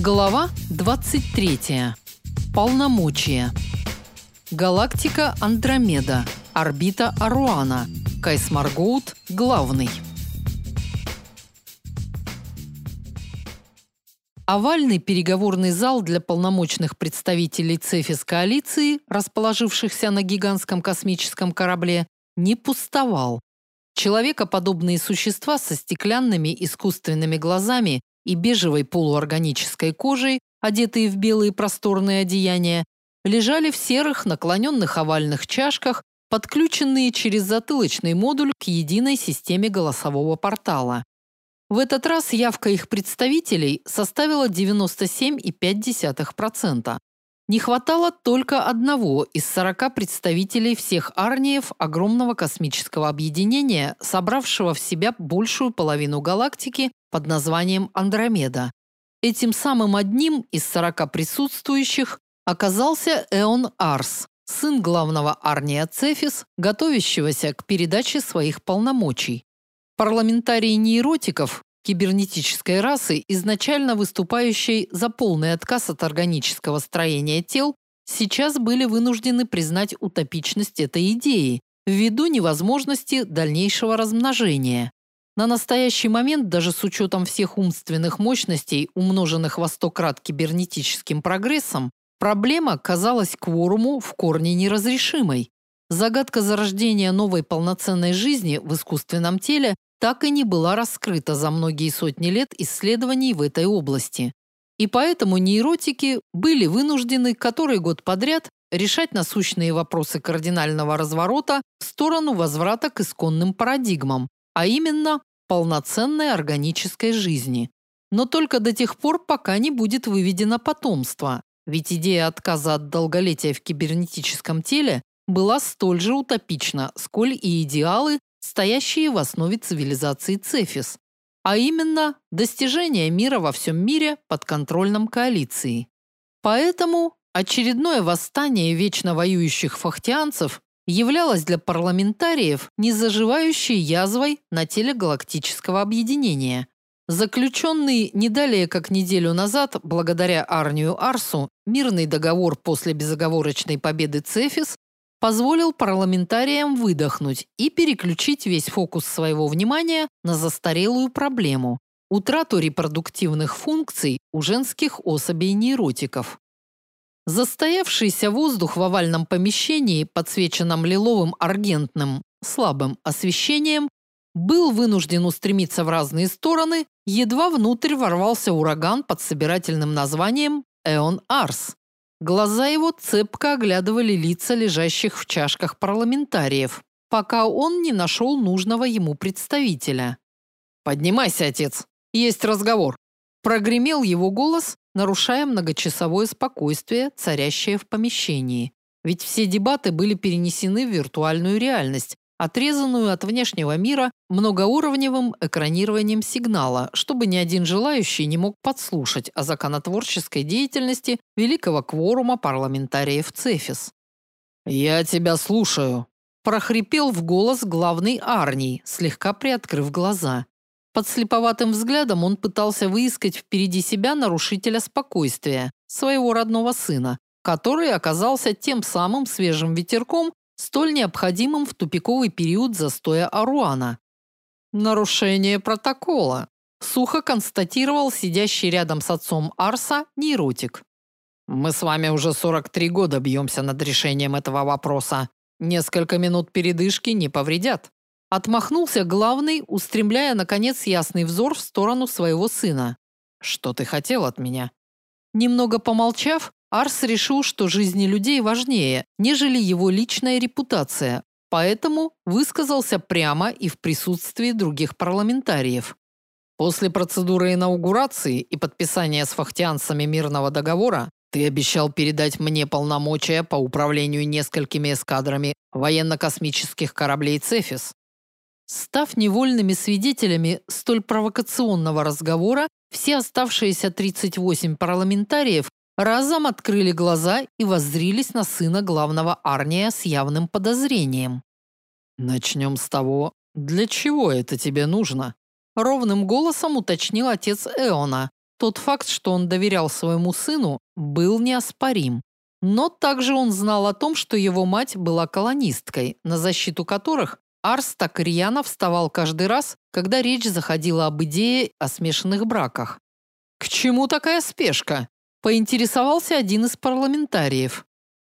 Глава 23. Полномочия. Галактика Андромеда. Орбита Аруана. Кайсмаргоут главный. Овальный переговорный зал для полномочных представителей Цефис коалиции, расположившихся на гигантском космическом корабле, не пустовал. Человекоподобные существа со стеклянными искусственными глазами и бежевой полуорганической кожей, одетые в белые просторные одеяния, лежали в серых наклоненных овальных чашках, подключенные через затылочный модуль к единой системе голосового портала. В этот раз явка их представителей составила 97,5%. Не хватало только одного из 40 представителей всех арниев огромного космического объединения, собравшего в себя большую половину галактики под названием Андромеда. Этим самым одним из 40 присутствующих оказался Эон Арс, сын главного Арния Цефис, готовящегося к передаче своих полномочий. Парламентарии нейротиков, кибернетической расы, изначально выступающей за полный отказ от органического строения тел, сейчас были вынуждены признать утопичность этой идеи ввиду невозможности дальнейшего размножения. На настоящий момент, даже с учетом всех умственных мощностей, умноженных во сто крат кибернетическим прогрессом, проблема казалась кворуму в корне неразрешимой. Загадка зарождения новой полноценной жизни в искусственном теле так и не была раскрыта за многие сотни лет исследований в этой области. И поэтому нейротики были вынуждены который год подряд решать насущные вопросы кардинального разворота в сторону возврата к исконным парадигмам, а именно полноценной органической жизни. Но только до тех пор, пока не будет выведено потомство. Ведь идея отказа от долголетия в кибернетическом теле была столь же утопична, сколь и идеалы, стоящие в основе цивилизации Цефис, а именно достижение мира во всем мире под контролем коалиции. Поэтому очередное восстание вечно воюющих фахтианцев являлось для парламентариев незаживающей язвой на теле галактического объединения. Заключенный не далее как неделю назад, благодаря Арнию Арсу, мирный договор после безоговорочной победы Цефис позволил парламентариям выдохнуть и переключить весь фокус своего внимания на застарелую проблему – утрату репродуктивных функций у женских особей нейротиков. Застоявшийся воздух в овальном помещении, подсвеченном лиловым аргентным слабым освещением, был вынужден устремиться в разные стороны, едва внутрь ворвался ураган под собирательным названием Эон Арс. Глаза его цепко оглядывали лица лежащих в чашках парламентариев, пока он не нашел нужного ему представителя. «Поднимайся, отец, есть разговор!» Прогремел его голос, нарушая многочасовое спокойствие, царящее в помещении. Ведь все дебаты были перенесены в виртуальную реальность, отрезанную от внешнего мира многоуровневым экранированием сигнала, чтобы ни один желающий не мог подслушать о законотворческой деятельности великого кворума парламентариев Цефис. «Я тебя слушаю», – прохрипел в голос главный Арний, слегка приоткрыв глаза. Под слеповатым взглядом он пытался выискать впереди себя нарушителя спокойствия, своего родного сына, который оказался тем самым свежим ветерком, столь необходимым в тупиковый период застоя Аруана. Нарушение протокола, сухо констатировал сидящий рядом с отцом Арса нейротик. Мы с вами уже 43 года бьемся над решением этого вопроса. Несколько минут передышки не повредят. Отмахнулся главный, устремляя наконец ясный взор в сторону своего сына. Что ты хотел от меня? Немного помолчав, Арс решил, что жизни людей важнее, нежели его личная репутация, поэтому высказался прямо и в присутствии других парламентариев. После процедуры инаугурации и подписания с фахтианцами мирного договора ты обещал передать мне полномочия по управлению несколькими эскадрами военно-космических кораблей Цефис. Став невольными свидетелями столь провокационного разговора, все оставшиеся 38 парламентариев разом открыли глаза и воззрились на сына главного Арния с явным подозрением. «Начнем с того, для чего это тебе нужно?» Ровным голосом уточнил отец Эона, Тот факт, что он доверял своему сыну, был неоспорим. Но также он знал о том, что его мать была колонисткой, на защиту которых Арс так рьяно вставал каждый раз, когда речь заходила об идее о смешанных браках. «К чему такая спешка?» – поинтересовался один из парламентариев.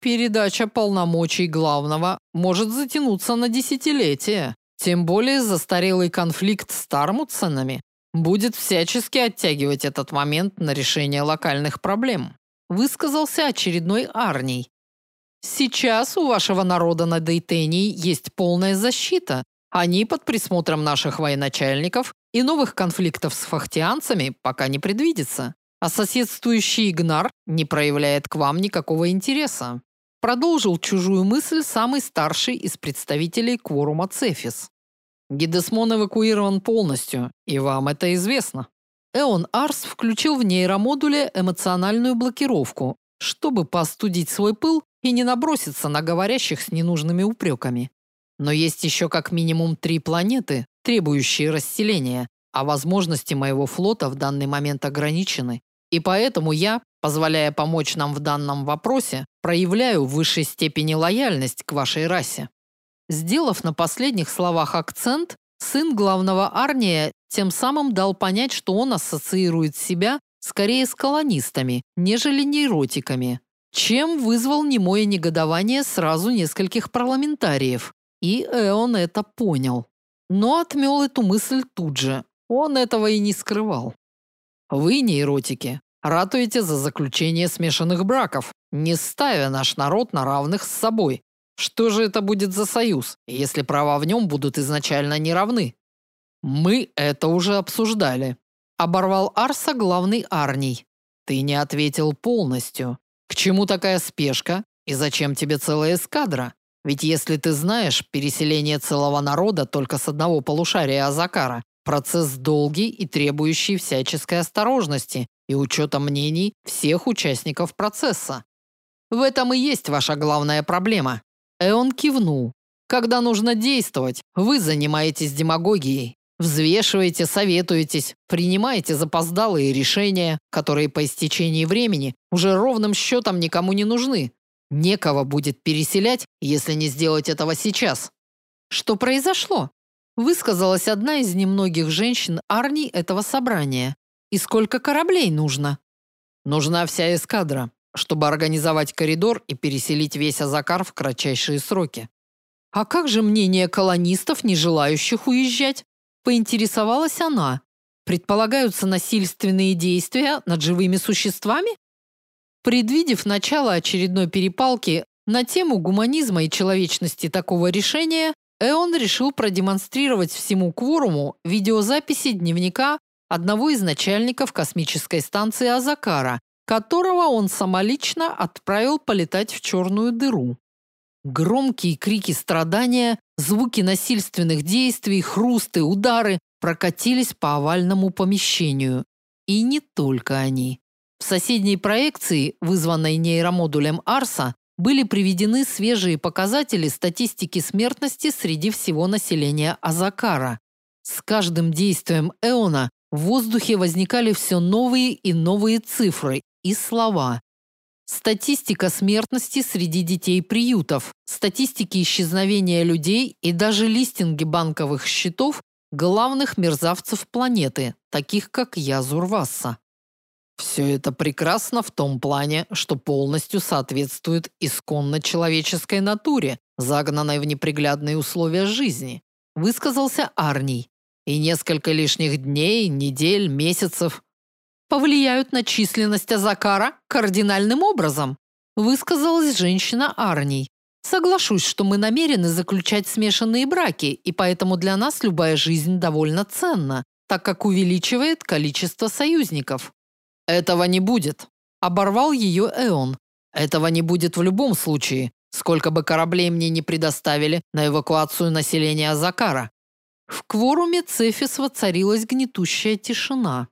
«Передача полномочий главного может затянуться на десятилетия, тем более застарелый конфликт с Тармутсонами будет всячески оттягивать этот момент на решение локальных проблем», высказался очередной Арний. Сейчас у вашего народа на Дейтении есть полная защита. Они под присмотром наших военачальников, и новых конфликтов с фахтианцами пока не предвидится. А соседствующий Игнар не проявляет к вам никакого интереса. Продолжил чужую мысль самый старший из представителей кворума Цефис. Гидесмон эвакуирован полностью, и вам это известно. Эон Арс включил в нейромодуле эмоциональную блокировку, чтобы постудить свой пыл и не наброситься на говорящих с ненужными упреками. Но есть еще как минимум три планеты, требующие расселения, а возможности моего флота в данный момент ограничены. И поэтому я, позволяя помочь нам в данном вопросе, проявляю в высшей степени лояльность к вашей расе. Сделав на последних словах акцент, сын главного Арния тем самым дал понять, что он ассоциирует себя скорее с колонистами, нежели нейротиками, чем вызвал немое негодование сразу нескольких парламентариев. И Эон это понял. Но отмел эту мысль тут же. Он этого и не скрывал. Вы, нейротики, ратуете за заключение смешанных браков, не ставя наш народ на равных с собой. Что же это будет за союз, если права в нем будут изначально неравны? Мы это уже обсуждали. Оборвал Арса главный Арний. Ты не ответил полностью. К чему такая спешка? И зачем тебе целая эскадра? Ведь если ты знаешь, переселение целого народа только с одного полушария Азакара – процесс долгий и требующий всяческой осторожности и учета мнений всех участников процесса. В этом и есть ваша главная проблема. Эон кивнул. Когда нужно действовать, вы занимаетесь демагогией. Взвешиваете, советуетесь, принимаете запоздалые решения, которые по истечении времени уже ровным счетом никому не нужны. Некого будет переселять, если не сделать этого сейчас. Что произошло? Высказалась одна из немногих женщин Арни этого собрания. И сколько кораблей нужно? Нужна вся эскадра, чтобы организовать коридор и переселить весь Азакар в кратчайшие сроки. А как же мнение колонистов, не желающих уезжать? Поинтересовалась она. Предполагаются насильственные действия над живыми существами? Предвидев начало очередной перепалки на тему гуманизма и человечности такого решения, Эон решил продемонстрировать всему кворуму видеозаписи дневника одного из начальников космической станции Азакара, которого он самолично отправил полетать в черную дыру. Громкие крики страдания, звуки насильственных действий, хрусты, удары прокатились по овальному помещению. И не только они. В соседней проекции, вызванной нейромодулем Арса, были приведены свежие показатели статистики смертности среди всего населения Азакара. С каждым действием Эона в воздухе возникали все новые и новые цифры и слова. Статистика смертности среди детей приютов, статистики исчезновения людей и даже листинги банковых счетов главных мерзавцев планеты, таких как я Зурвасса. Все это прекрасно в том плане, что полностью соответствует исконно человеческой натуре, загнанной в неприглядные условия жизни, высказался Арний. И несколько лишних дней, недель, месяцев повлияют на численность Азакара кардинальным образом, высказалась женщина Арний. Соглашусь, что мы намерены заключать смешанные браки, и поэтому для нас любая жизнь довольно ценна, так как увеличивает количество союзников. Этого не будет, оборвал ее Эон. Этого не будет в любом случае, сколько бы кораблей мне не предоставили на эвакуацию населения Азакара. В кворуме Цефис воцарилась гнетущая тишина.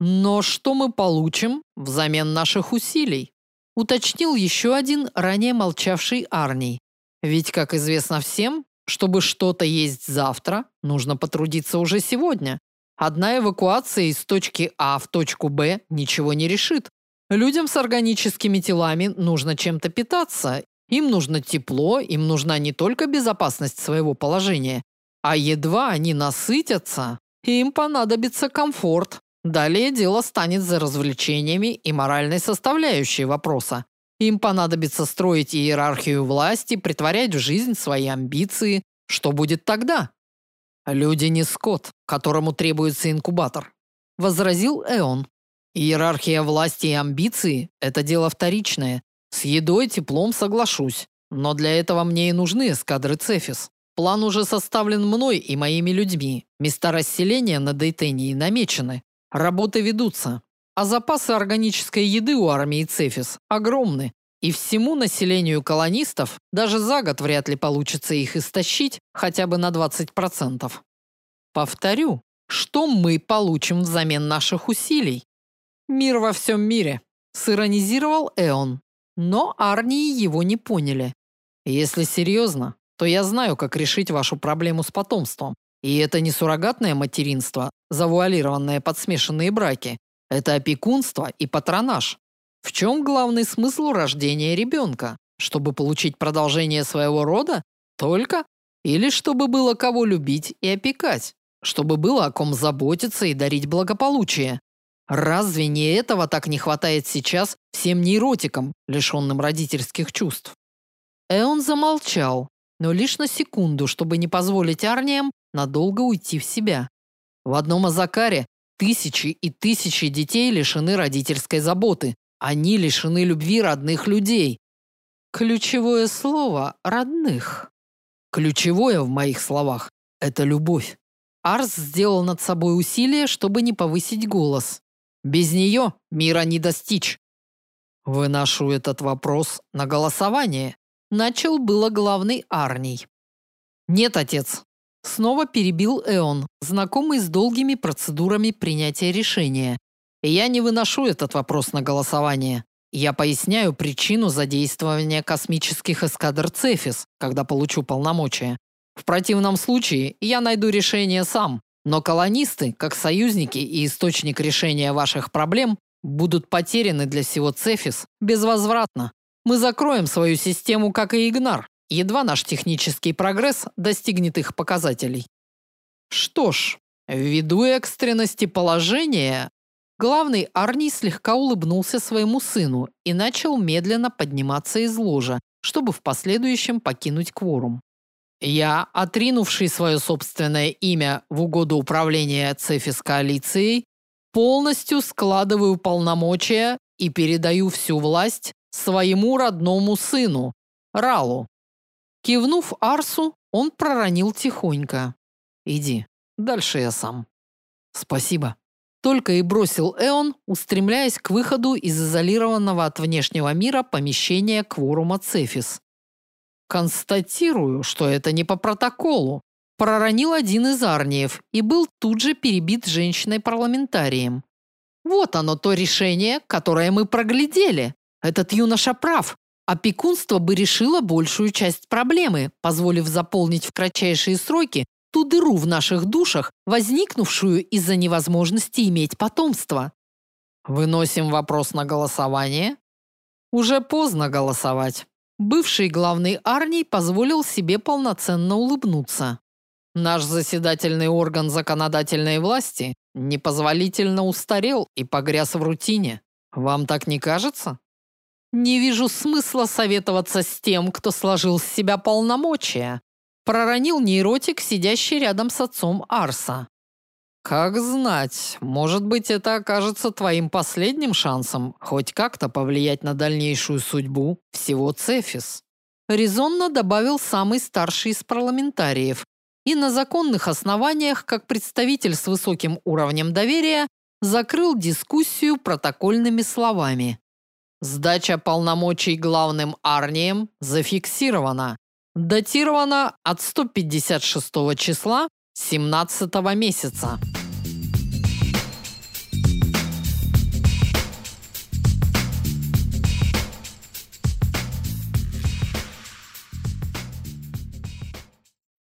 Но что мы получим взамен наших усилий? Уточнил еще один ранее молчавший Арний. Ведь, как известно всем, чтобы что-то есть завтра, нужно потрудиться уже сегодня. Одна эвакуация из точки А в точку Б ничего не решит. Людям с органическими телами нужно чем-то питаться. Им нужно тепло, им нужна не только безопасность своего положения, а едва они насытятся, им понадобится комфорт. Далее дело станет за развлечениями и моральной составляющей вопроса. Им понадобится строить иерархию власти, притворять в жизнь свои амбиции. Что будет тогда? Люди не скот, которому требуется инкубатор, возразил Эон. Иерархия власти и амбиции – это дело вторичное. С едой, теплом соглашусь. Но для этого мне и нужны эскадры Цефис. План уже составлен мной и моими людьми. Места расселения на Дейтении намечены. Работы ведутся. А запасы органической еды у армии Цефис огромны. И всему населению колонистов даже за год вряд ли получится их истощить хотя бы на 20%. Повторю, что мы получим взамен наших усилий? Мир во всем мире, сиронизировал Эон. Но Арнии его не поняли. Если серьезно, то я знаю, как решить вашу проблему с потомством. И это не суррогатное материнство, завуалированное под смешанные браки. Это опекунство и патронаж. В чем главный смысл рождения ребенка? Чтобы получить продолжение своего рода? Только? Или чтобы было кого любить и опекать? Чтобы было о ком заботиться и дарить благополучие? Разве не этого так не хватает сейчас всем нейротикам, лишенным родительских чувств? Эон замолчал, но лишь на секунду, чтобы не позволить Арниям надолго уйти в себя. В одном Азакаре тысячи и тысячи детей лишены родительской заботы. Они лишены любви родных людей. Ключевое слово родных. Ключевое в моих словах это любовь. Арс сделал над собой усилие, чтобы не повысить голос. Без нее мира не достичь. Выношу этот вопрос на голосование. Начал было главный Арний. Нет, отец. Снова перебил Эон, знакомый с долгими процедурами принятия решения. Я не выношу этот вопрос на голосование. Я поясняю причину задействования космических эскадр Цефис, когда получу полномочия. В противном случае я найду решение сам. Но колонисты, как союзники и источник решения ваших проблем, будут потеряны для всего Цефис безвозвратно. Мы закроем свою систему, как и Игнар, едва наш технический прогресс достигнет их показателей. Что ж, ввиду экстренности положения, главный Арний слегка улыбнулся своему сыну и начал медленно подниматься из ложа, чтобы в последующем покинуть кворум. Я, отринувший свое собственное имя в угоду управления Цефис коалицией, полностью складываю полномочия и передаю всю власть своему родному сыну, Ралу. Кивнув Арсу, он проронил тихонько: "Иди, дальше я сам". "Спасибо", только и бросил Эон, устремляясь к выходу из изолированного от внешнего мира помещения кворума Цефис. Констатирую, что это не по протоколу. Проронил один из арниев и был тут же перебит женщиной-парламентарием. Вот оно то решение, которое мы проглядели. Этот юноша прав. Опекунство бы решило большую часть проблемы, позволив заполнить в кратчайшие сроки ту дыру в наших душах, возникнувшую из-за невозможности иметь потомство. Выносим вопрос на голосование. Уже поздно голосовать. Бывший главный Арний позволил себе полноценно улыбнуться. Наш заседательный орган законодательной власти непозволительно устарел и погряз в рутине. Вам так не кажется? Не вижу смысла советоваться с тем, кто сложил с себя полномочия, проронил нейротик, сидящий рядом с отцом Арса. Как знать, может быть, это окажется твоим последним шансом хоть как-то повлиять на дальнейшую судьбу всего Цефис. Резонно добавил самый старший из парламентариев. И на законных основаниях, как представитель с высоким уровнем доверия, закрыл дискуссию протокольными словами. Сдача полномочий главным арнием зафиксирована. Датирована от 156 числа 17 месяца.